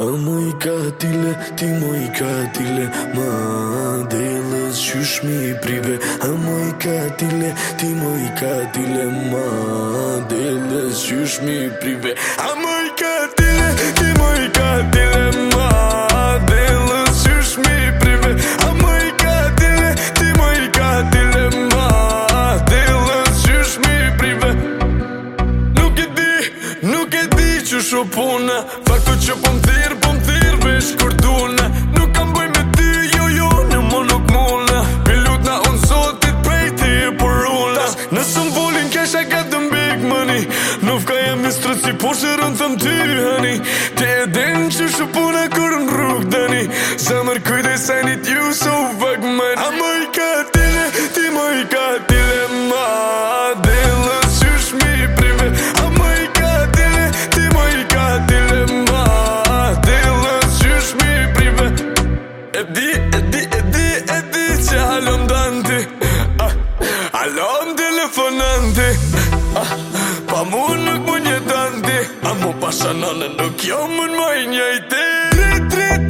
A më i katile, ti më i katile Ma delës qysh mi prive A më ti më Ma delës qysh mi këtu punë Tha ku që po më dhirë, po më dhirë Vesh kur dhune Nuk kam bëj me ty, jo jo Në më nuk mullë Me lutna unë zotit prej ti e por ullë Nësë më volin kesh e këtë në big money Nuf jem një strët si por që rëndë thëm ty hëni Te e denë që shë punë e kur rrugë dëni Zemër kujdej sajnit ju e di, e di, e di që halon dëndi ah, Halon telefonëndi ah, Pa mu nuk mu një dëndi A ah, mu pasha nane nuk jo mu në majnë një i ti Drit,